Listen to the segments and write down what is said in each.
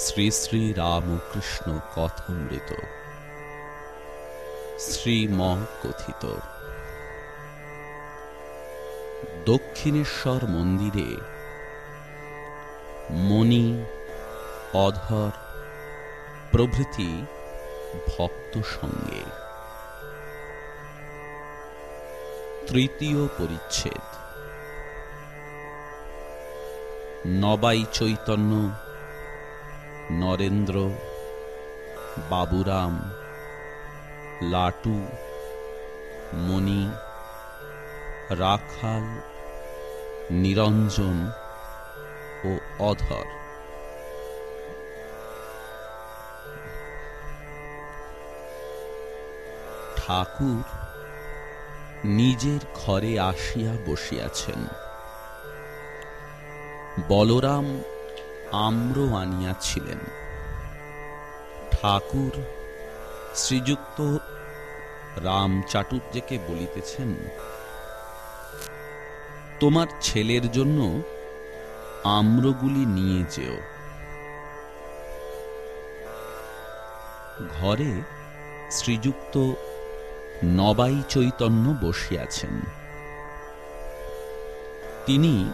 শ্রী শ্রী রামকৃষ্ণ কথামৃত। শ্রীম কথিত দক্ষিণেশ্বর মন্দিরে মণি, অধর, প্রভৃতি ভক্ত সঙ্গে। তৃতীয় পরিচ্ছেদ। নবাই চৈতন্য নরেন্দ্র বাবুরাম লাটু মণি রাখাল নিরঞ্জন ও অধর। ঠাকুর নিজের ঘরে আসিয়া বসিয়াছেন। বলরাম আম্র আনিয়াছিলেন ঠাকুর শ্রীযুক্ত রাম চাটুর্যকে বলিতেছেন, তোমার ছেলের জন্য আম্রগুলি নিয়ে যেও। ঘরে শ্রীযুক্ত নবাই চৈতন্য বসিয়াছেন তিনি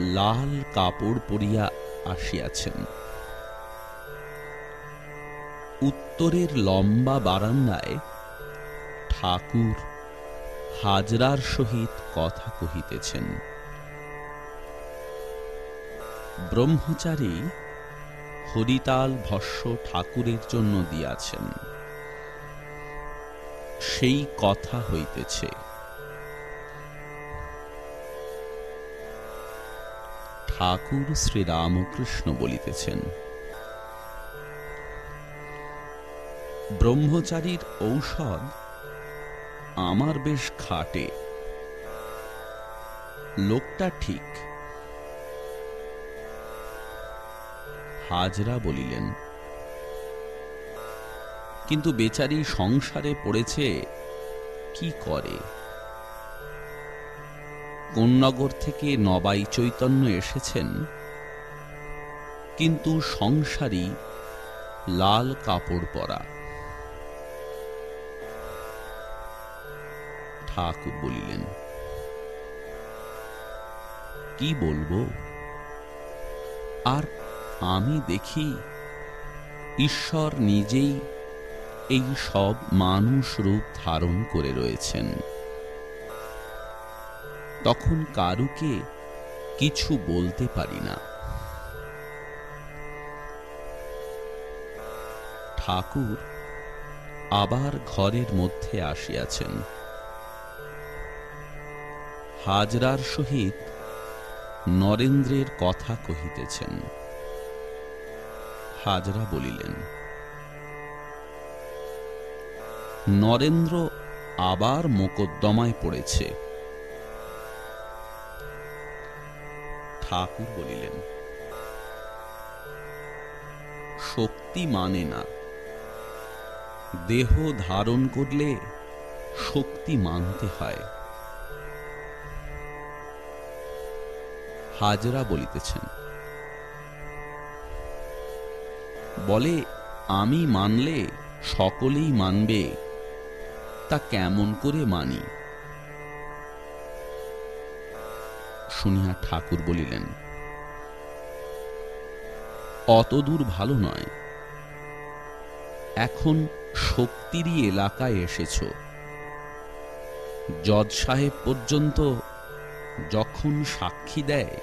লাল কাপড় পরিয়া আসিয়াছেন। উত্তরের লম্বা বারান্দায় ঠাকুর হাজরার সহিত কথা কহিতেছেন। ব্রহ্মচারী হরিতাল ভস্য ঠাকুরের জন্য দিয়াছেন। সেই কথা হইতেছে। ঠাকুর শ্রীরামকৃষ্ণ বলিতেছেন। ব্রহ্মচারীর ঔষধ আমার বেশ খাটে। লোকটা ঠিক। হাজরা বলিলেন, কিন্তু বেচারি সংসারে পড়েছে, কি করে? কোন্নগর থেকে নবাই চৈতন্য এসেছেন, কিন্তু সংসারী লাল কাপড় পরা। ঠাকুর বলিলেন, কি বলব? আর আমি দেখি ঈশ্বর নিজেই এই সব মানুষ রূপ ধারণ করে রয়েছেন। তখন কারুকে কিছু বলতে পারি না। ঠাকুর আবার ঘরের মধ্যে আসিয়াছেন। হাজরার সহিত নরেন্দ্রের কথা কহিতেছেন। হাজরা বলিলেন, নরেন্দ্র আবার মোকদ্দমায় পড়েছে। ঠাকুর বলিলেন, শক্তি মানে না। দেহ ধারণ করলে শক্তি মানতে হয়। হাজরা বলিতেছেন, বলে, আমি মানলে সকলেই মানবে, তা কেমন করে মানি? শুনিয়া ঠাকুর বলিলেন, অতদূর ভালো নয়। এখন শক্তিরই এলাকায় এসেছ। জজ সাহেব পর্যন্ত যখন সাক্ষী দেয়,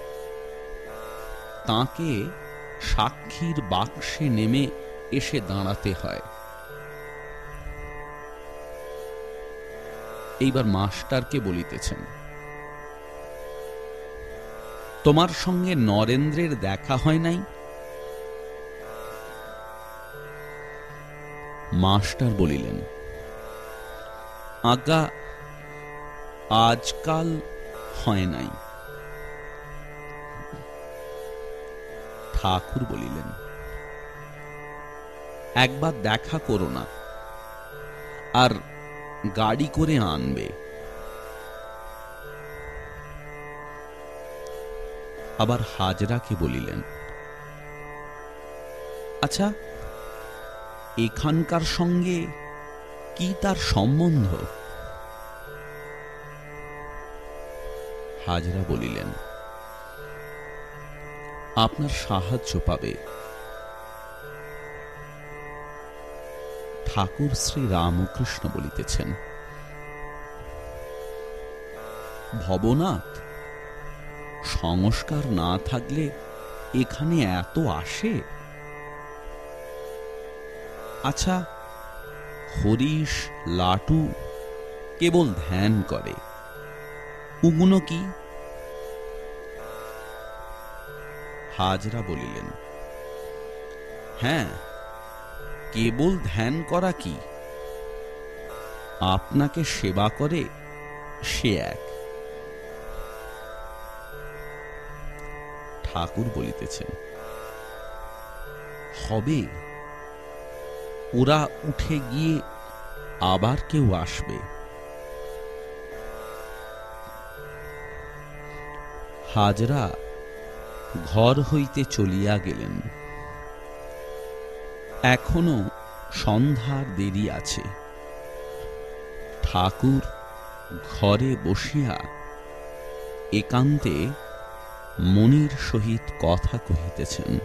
তাকে সাক্ষীর বাক্সে নেমে এসে দাঁড়াতে হয়। এইবার মাস্টারকে বলিতেছেন তোমার সঙ্গে নরেন্দ্রের দেখা হয় নাই? মাস্টার বলিলেন আজ্ঞা আজকাল হয় নাই। ঠাকুর বলিলেন, একবার দেখা করো না, আর গাড়ি করে আনবে। আবার হাজরাকে বলিলেন আচ্ছা এখানকার সঙ্গে কি তার সম্বন্ধ? হাজরা বলিলেন, আপনার সাহায্য পাবে। ঠাকুর শ্রী রামকৃষ্ণ বলিতেছেন, ভবনাথ সংস্কার না থাকলে এখানে এত আসে? আচ্ছা হরিশ, লাটু কেবল ধ্যান করে। উগুনো কি? হাজরা বলিলেন হ্যাঁ কেবল ধ্যান করা কি? আপনাকে সেবা করে সে এক। ঠাকুর বলিতেছেন, হবে। ওরা উঠে গিয়ে আবার কেউ আসবে। হাজরা ঘর হইতে চলিয়া গেলেন। এখনও সন্ধ্যার দেরি আছে। ঠাকুর ঘরে বসিয়া একান্তে মনির সহিত কথা কহিতেছেন।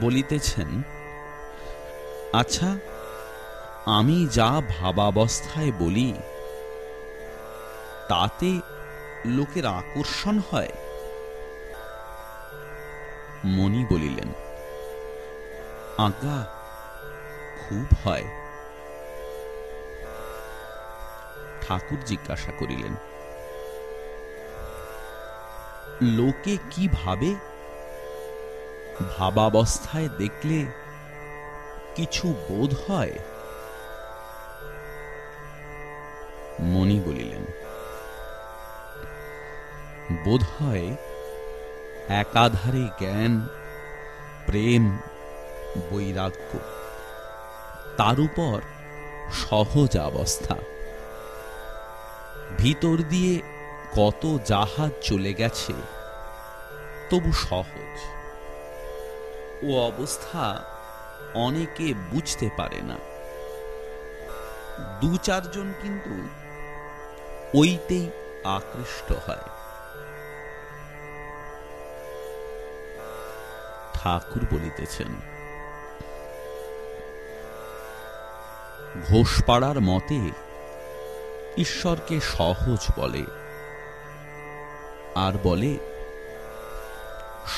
বলিতেছেন আচ্ছা আমি যা ভাবাবস্থায় বলি, তাতে লোকের আকর্ষণ হয়? মণি বলিলেন, আজ্ঞা, খুব হয়। ঠাকুর জিজ্ঞাসা করিলেন লোকে কি ভাবে? ভাবাবস্থায় দেখলে কিছু বোধ হয়? মণি বলিলেন, বোধ হয় একাধারে জ্ঞান, প্রেম, বৈরাগ্য, তার উপর সহজ অবস্থা। ভিতর দিয়ে কত জাহাজ চলে গেছে, তবু সহজ। ও অবস্থা অনেকে বুঝতে পারে না। দু চারজন কিন্তু ওইতেই আকৃষ্ট হয়। ঠাকুর বলিতেছেন, ঘোষপাড়ার মতে ঈশ্বরকে সহজ বলে আর বলে,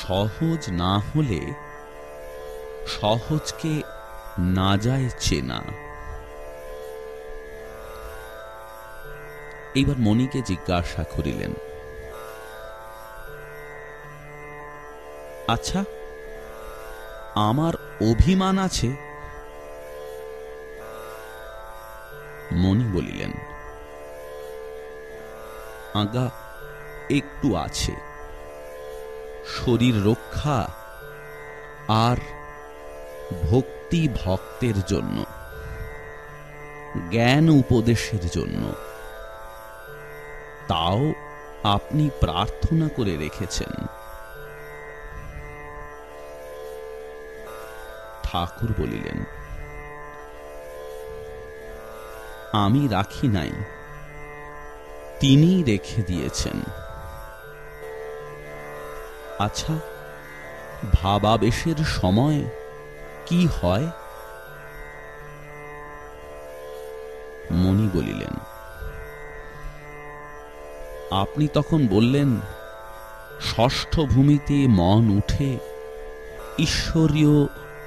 সহজ না হলে সহজকে না যায় চেনা। এইবার মণিকে জিজ্ঞাসা করিলেন আচ্ছা আমার অভিমান আছে? মণি বলিলেন আজ্ঞা একটু আছে। শরীর রক্ষা আর ভক্তি ভক্তের জন্য, জ্ঞান উপদেশের জন্য। তাও আপনি প্রার্থনা করে রেখেছেন। ঠাকুর বলিলেন, আমি রাখি নাই তিনি রেখে দিয়েছেন। আচ্ছা ভাবাবেশের সময় কি হয়? মণি বলিলেন, আপনি তখন বললেন, ষষ্ঠ ভূমিতে মন উঠে ঈশ্বরীয়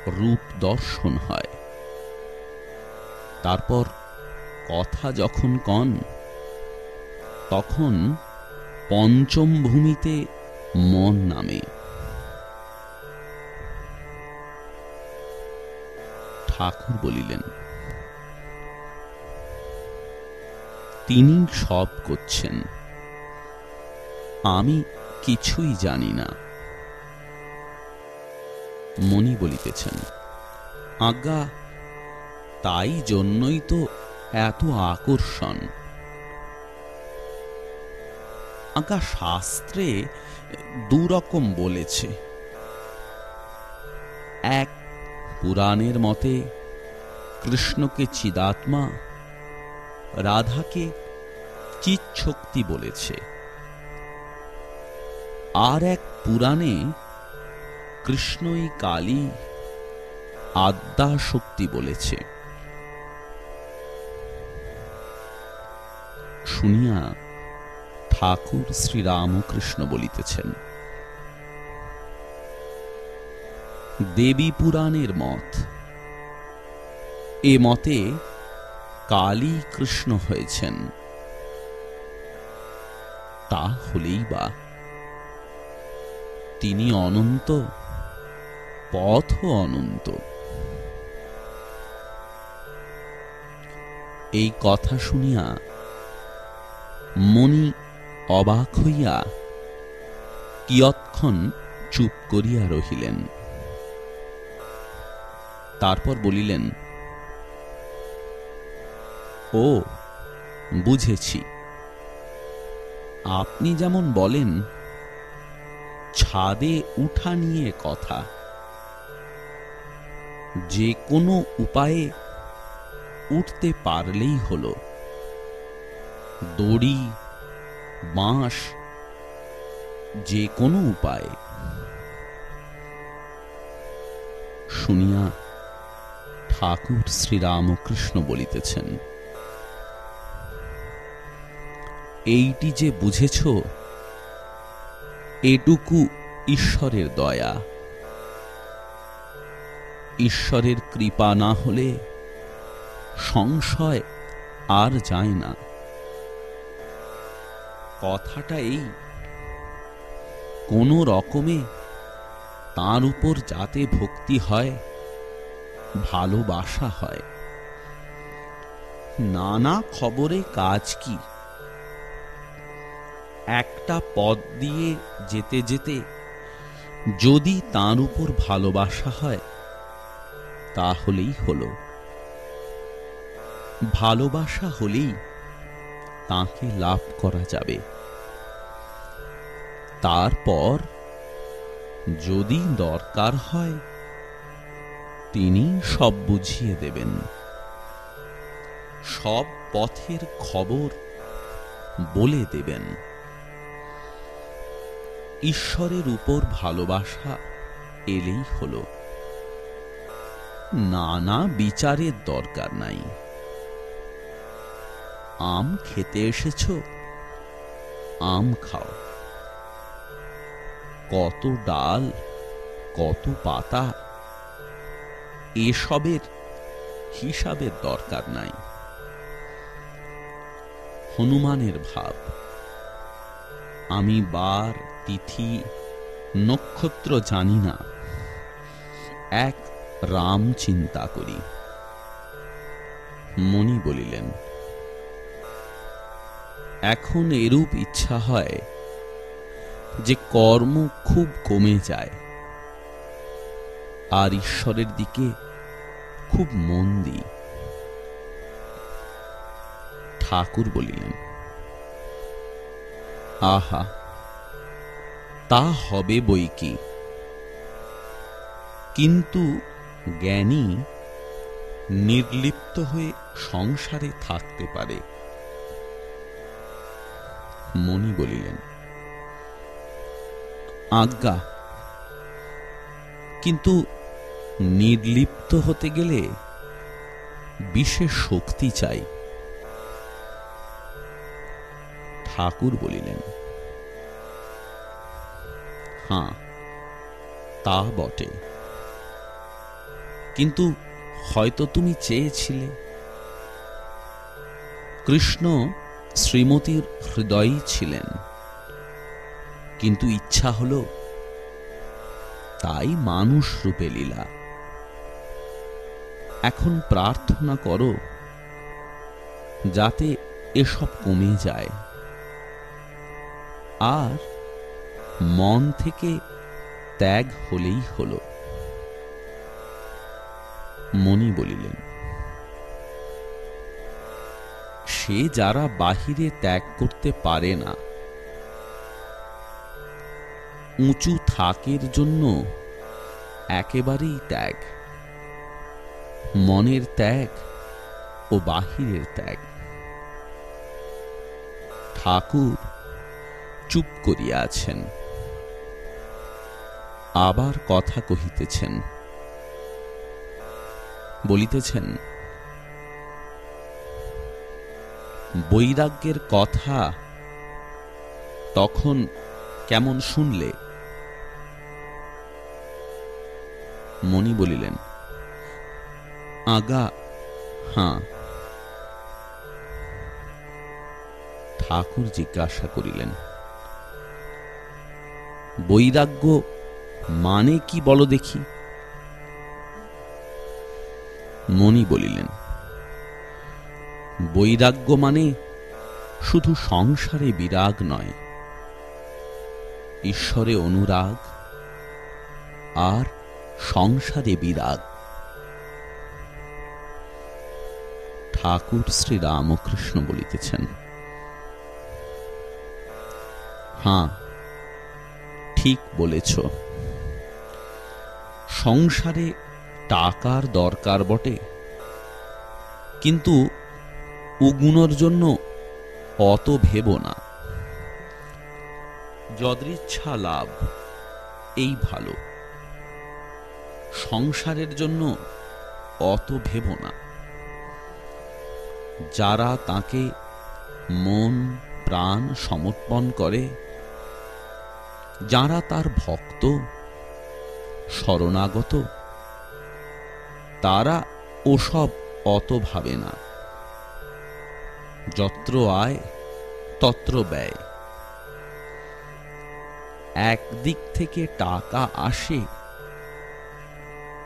রূপ দর্শন হয়। তারপর কথা যখন কন, তখন পঞ্চম ভূমিতে মন নামে। ঠাকুর বলিলেন, তিনি সব করছেন। আমি কিছুই জানি না। মণি বলিতেছেন, আজ্ঞা, তাই জন্যই তো এত আকর্ষণ। আজ্ঞা, শাস্ত্রে দুরকম বলেছে। এক পুরাণের মতে, কৃষ্ণকে চিদাত্মা, রাধাকে চিৎশক্তি বলেছে। আর এক পুরাণে, কৃষ্ণই কালী আদ্যা শক্তি বলেছে। শুনিয়া ঠাকুর শ্রীরামকৃষ্ণ বলিতেছেন। দেবী পুরাণের মত, এ মতে কালী কৃষ্ণ হয়েছেন। তা হলেই বা তিনি অনন্ত, পথও অনন্ত। এই কথা শুনিয়া মণি অবাক হইয়া কিয়ৎক্ষণ চুপ করিয়া রহিলেন। তারপর বলিলেন, ও, বুঝেছি। আপনি যেমন বলেন, ছাদে উঠা নিয়ে কথা। যে কোনো উপায়ে উঠতে পারলেই হলো। দড়ি বাঁশ যে কোনো উপায়ে। শুনিয়া ঠাকুর শ্রীরামকৃষ্ণ বলিতেছেন, এইটি যে বুঝেছ, এটুকু ঈশ্বরের দয়া। ঈশ্বরের কৃপা না হলে সংশয় আর যায় না। কথাটা এই। কোনো রকমে তার উপর যাতে ভক্তি হয়, ভালোবাসা হয়। নানা খবরে কাজ কি? একটা পদ দিয়ে যেতে যেতে যদি তার উপর ভালোবাসা হয়, তাহলেই হলো। ভালোবাসা হলেই তাকে লাভ করা যাবে। তারপর যদি দরকার হয়, তিনি সব বুঝিয়ে দেবেন। সব পথের খবর বলে দেবেন। ঈশ্বরের উপর ভালোবাসা এলেই হল। নানা বিচারের দরকার নাই। আম খেতে এসেছ, আম খাও। কত ডাল, কত পাতা, এসবের হিসাবের দরকার নাই। হনুমানের ভাব, আমি বার, তিথি, নক্ষত্র জানি না, এক রাম চিন্তা করি। মণি বলিলেন, এখন এরূপ ইচ্ছা হয় যে কর্ম খুব কমে যায়। আর ঈশ্বরের দিকে খুব মন দিই ঠাকুর বলিলেন, আহা, তা হবে বই কি? কিন্তু জ্ঞানী নির্লিপ্ত হয়ে সংসারে থাকতে পারে। মণি বলিলেন আজ্ঞা। কিন্তু নির্লিপ্ত হতে গেলে বিশেষ শক্তি চাই। ঠাকুর বলিলেন হাঁ তা বটে। কিন্তু হয়তো তুমি চেয়েছিলে। কৃষ্ণ শ্রীমতীর হৃদয়ই ছিলেন। কিন্তু ইচ্ছা হল। তাই মানুষ রূপে লীলা। এখন প্রার্থনা করো, যাতে এসব কমে যায়। আর মন থেকে ত্যাগ হলেই হল। মনি বলিলেন, সে যারা বাহিরে ত্যাগ করতে পারে না উঁচু থাকের জন্য একেবারেই ত্যাগ। মনের ত্যাগ ও বাহিরের ত্যাগ। ঠাকুর চুপ করিয়া আছেন। আবার কথা কহিতেছেন। বলিতেছেন, বৈরাগ্যের কথা তখন কেমন শুনলে? মণি বলিলেন, আগা, হাঁ। ঠাকুর জিজ্ঞাসা করিলেন, বৈরাগ্য মানে কি বলো দেখি? মণি বলিলেন, বৈরাগ্য মানে শুধু সংসারে বিরাগ নয় ঈশ্বরে অনুরাগ আর সংসারে বিরাগ। ঠাকুর শ্রী রামকৃষ্ণ বলিতেছেন হাঁ ঠিক বলেছ। সংসারে টাকার দরকার বটে। কিন্তু উগুণর জন্য অত ভেব না। যদৃচ্ছা লাভ, এই ভালো। সংসারের জন্য অত ভেব না। যারা তাকে মন, প্রাণ সমর্পণ করে, যারা তার ভক্ত, শরণাগত, তারা ওসব অত ভাবে না। যত্র আয়, তত্র ব্যয়। একদিক থেকে টাকা আসে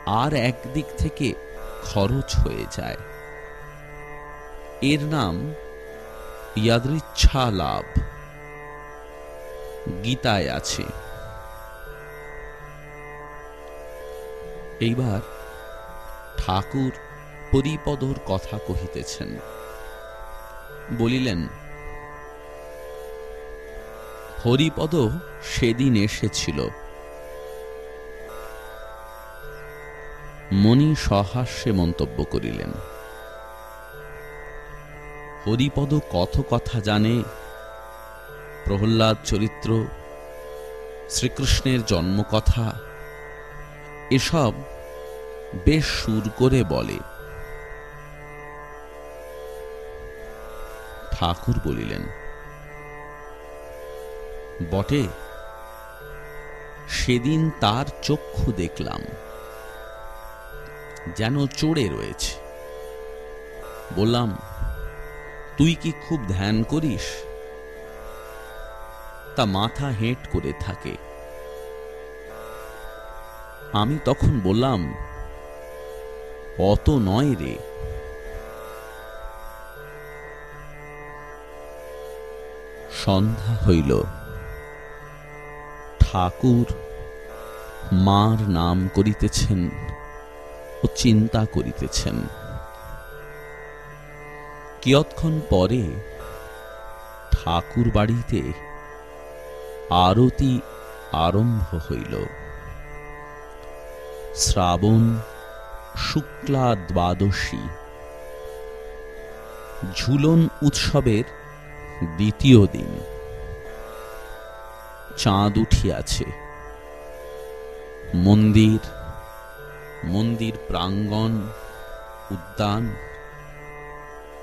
আর একদিক থেকে খরচ হয়ে যায়। এর নাম ইয়াদৃচ্ছা লাভ গীতায় আছে। এইবার ঠাকুর হরিপদর কথা কহিতেছেন। বলিলেন হরিপদ সেদিন এসেছিল। মণি সহাস্যে মন্তব্য করিলেন। হরিপদ কত কথা জানে, প্রহ্লাদ চরিত্র, শ্রীকৃষ্ণের জন্মকথা, এসব বেশ সুর করে বলে। ঠাকুর বলিলেন বটে। সেদিন তার চক্ষু দেখলাম, যেন চড়ে রয়েছে। বললাম, তুই কি খুব ধ্যান করিস? তা মাথা হেঁট করে থাকে। আমি তখন বললাম, অত নয় রে। সন্ধ্যা হইল। ঠাকুর মার নাম করিতেছেন ও চিন্তা করিতেছেন। কিয়ৎক্ষণ পরে ঠাকুর বাড়িতে আরতি আরম্ভ হইল। শ্রাবণ শুক্লা দ্বাদশী। ঝুলন উৎসবের দ্বিতীয় দিন। চাঁদ উঠিয়াছে। মন্দির মন্দির প্রাঙ্গণ, উদ্যান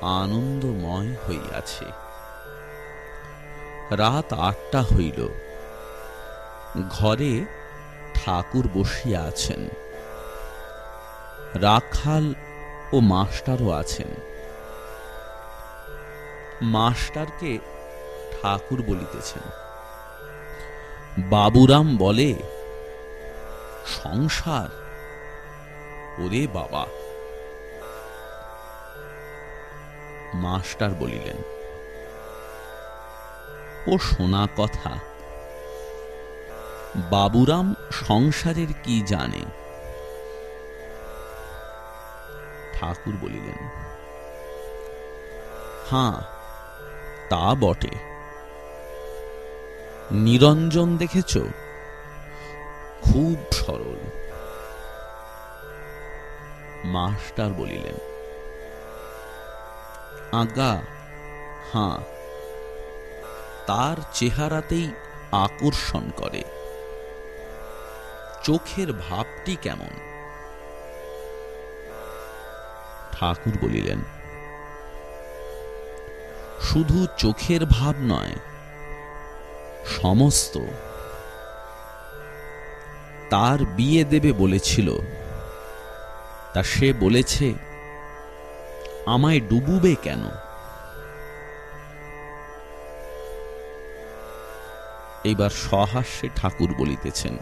আনন্দময় হইয়াছে। রাত আটটা হইল। ঘরে ঠাকুর বসিয়া আছেন। রাখাল ও মাস্টারও আছেন। মাস্টারকে ঠাকুর বলিতেছেন। বাবুরাম বলে, সংসার, ওরে বাবা। মাস্টার বলিলেন, ও শোনা কথা, বাবুরাম সংসারের কি জানে? ঠাকুর বলিলেন হাঁ তা বটে। নিরঞ্জন দেখেছ? খুব সরল। মাস্টার বলিলেন আজ্ঞা হাঁ, তার চেহারাতেই আকর্ষণ করে। চোখের ভাবটি কেমন? ঠাকুর বলিলেন, শুধু চোখের ভাব নয় সমস্ত। তার বিয়ে দেবে বলেছিল। তা সে বলেছে, আমায় ডুবুবে কেন? এইবার সহাস্যে ঠাকুর বলিতেছেন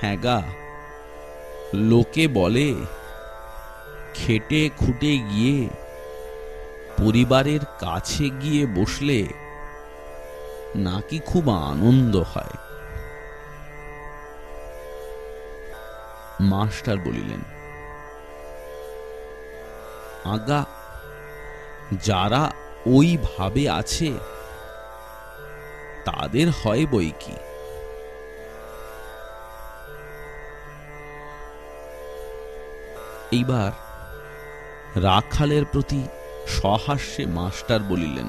হ্যাগা লোকে বলে, খেটে খুটে গিয়ে পরিবারের কাছে গিয়ে বসলে নাকি খুব আনন্দ হয়। মাস্টার বলিলেন, আগা, যারা ওই ভাবে আছে, তাদের হয় বই কি? এইবার রাখালের প্রতি সহাস্যে মাস্টার বলিলেন,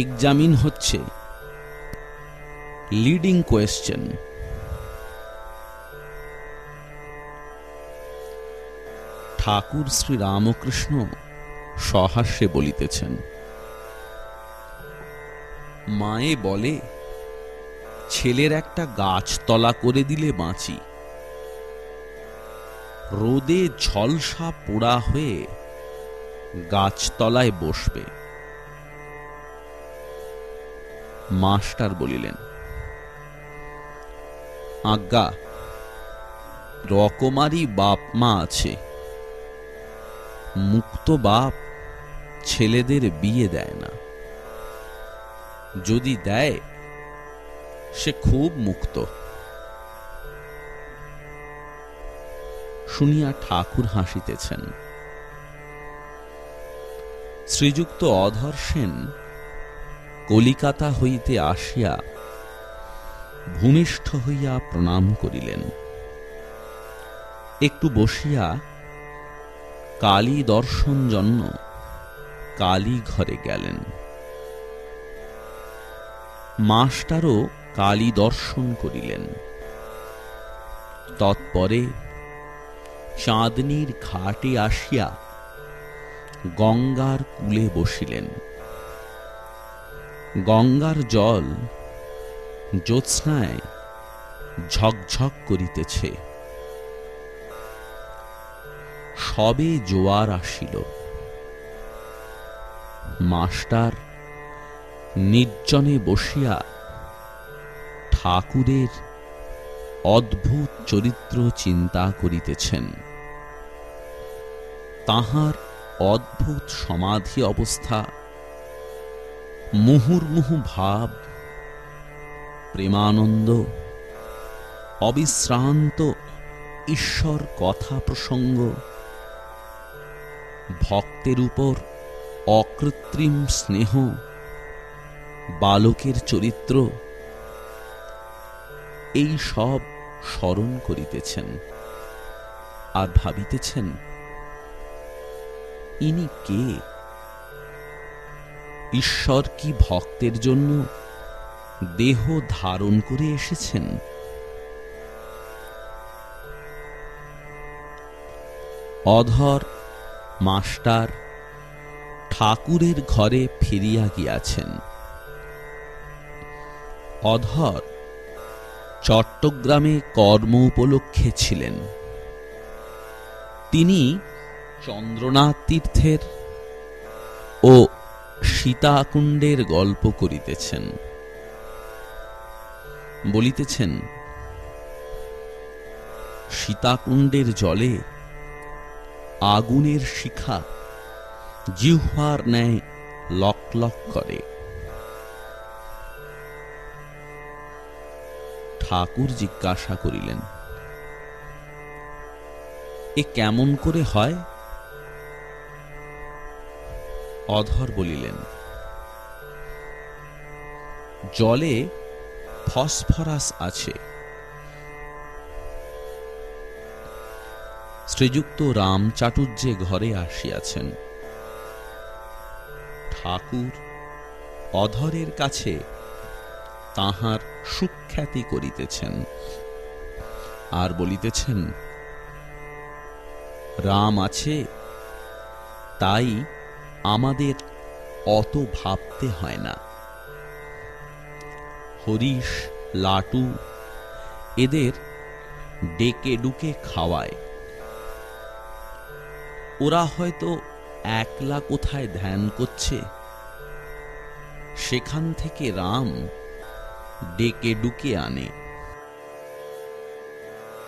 এক্সামিন হচ্ছে লিডিং কোয়েশ্চেন। ঠাকুর শ্রী রামকৃষ্ণ সহাস্যে বলিতেছেন, মায়ে বলে, ছেলের একটা গাছতলা করে দিলে বাঁচি। রোদে ঝলসা পোড়া হয়ে গাছতলায় বসবে। মাস্টার বলিলেন, আজ্ঞা, রকমারি বাপ মা আছে। মুক্ত বাপ ছেলেদের বিয়ে দেয় না। যদি দেয়, সে খুব মুক্ত। শুনিয়া ঠাকুর হাসিতেছেন। শ্রীযুক্ত অধর সেন কলিকাতা হইতে আসিয়া ভূমিষ্ঠ হইয়া প্রণাম করিলেন। একটু বসিয়া কালী দর্শন জন্য কালী ঘরে গেলেন। মাস্টারও কালী দর্শন করিলেন। তৎপরে চাঁদনির ঘাটে আসিয়া গঙ্গার কূলে বসিলেন। গঙ্গার জল জ্যোৎস্নায় ঝকঝক করিতেছে। সবে জোয়ার আসিল। মাস্টার নির্জনে বসিয়া ঠাকুরের অদ্ভুত চরিত্র চিন্তা করিতেছেন। তাহার অদ্ভুত সমাধি অবস্থা, মুহুর্মুহু ভাব, প্রেমানন্দ, অবিশ্রান্ত ঈশ্বর কথা প্রসঙ্গ, ভক্তের উপর অকৃত্রিম স্নেহ, বালকের চরিত্র, এই সব স্মরণ করিতেছেন আর ভাবিতেছেন, ইনি কে? ঈশ্বর কি ভক্তের জন্য দেহ ধারণ করে এসেছেন? অধর মাস্টার ঠাকুরের ঘরে ফিরিয়া গিয়াছেন। অধর চট্টগ্রামে কর্ম উপলক্ষে ছিলেন। তিনি চন্দ্রনাথ তীর্থের ও সীতাকুণ্ডের গল্প করিতেছেন। বলিতেছেন, সীতাকুণ্ডের জলে আগুনের শিখা জিহ্বার ন্যায় লক লক করে। ঠাকুর জিজ্ঞাসা করিলেন, এ কেমন করে হয়? অধর বলিলেন, জলে ফসফরাস আছে। শ্রীযুক্ত রাম চাটুর্যে ঘরে আসিয়াছেন। ঠাকুর অধরের কাছে তাহার সুখ্যাতি করিতেছেন। আর বলিতেছেন, রাম আছে, তাই আমাদের অত ভাবতে হয় না। হরিশ লাটু এদের ডেকে ডুকে খাওয়ায়। ওরা হয়তো একলা কোথায় ধ্যান করছে? সেখান থেকে রাম ডেকে ডুকে আনে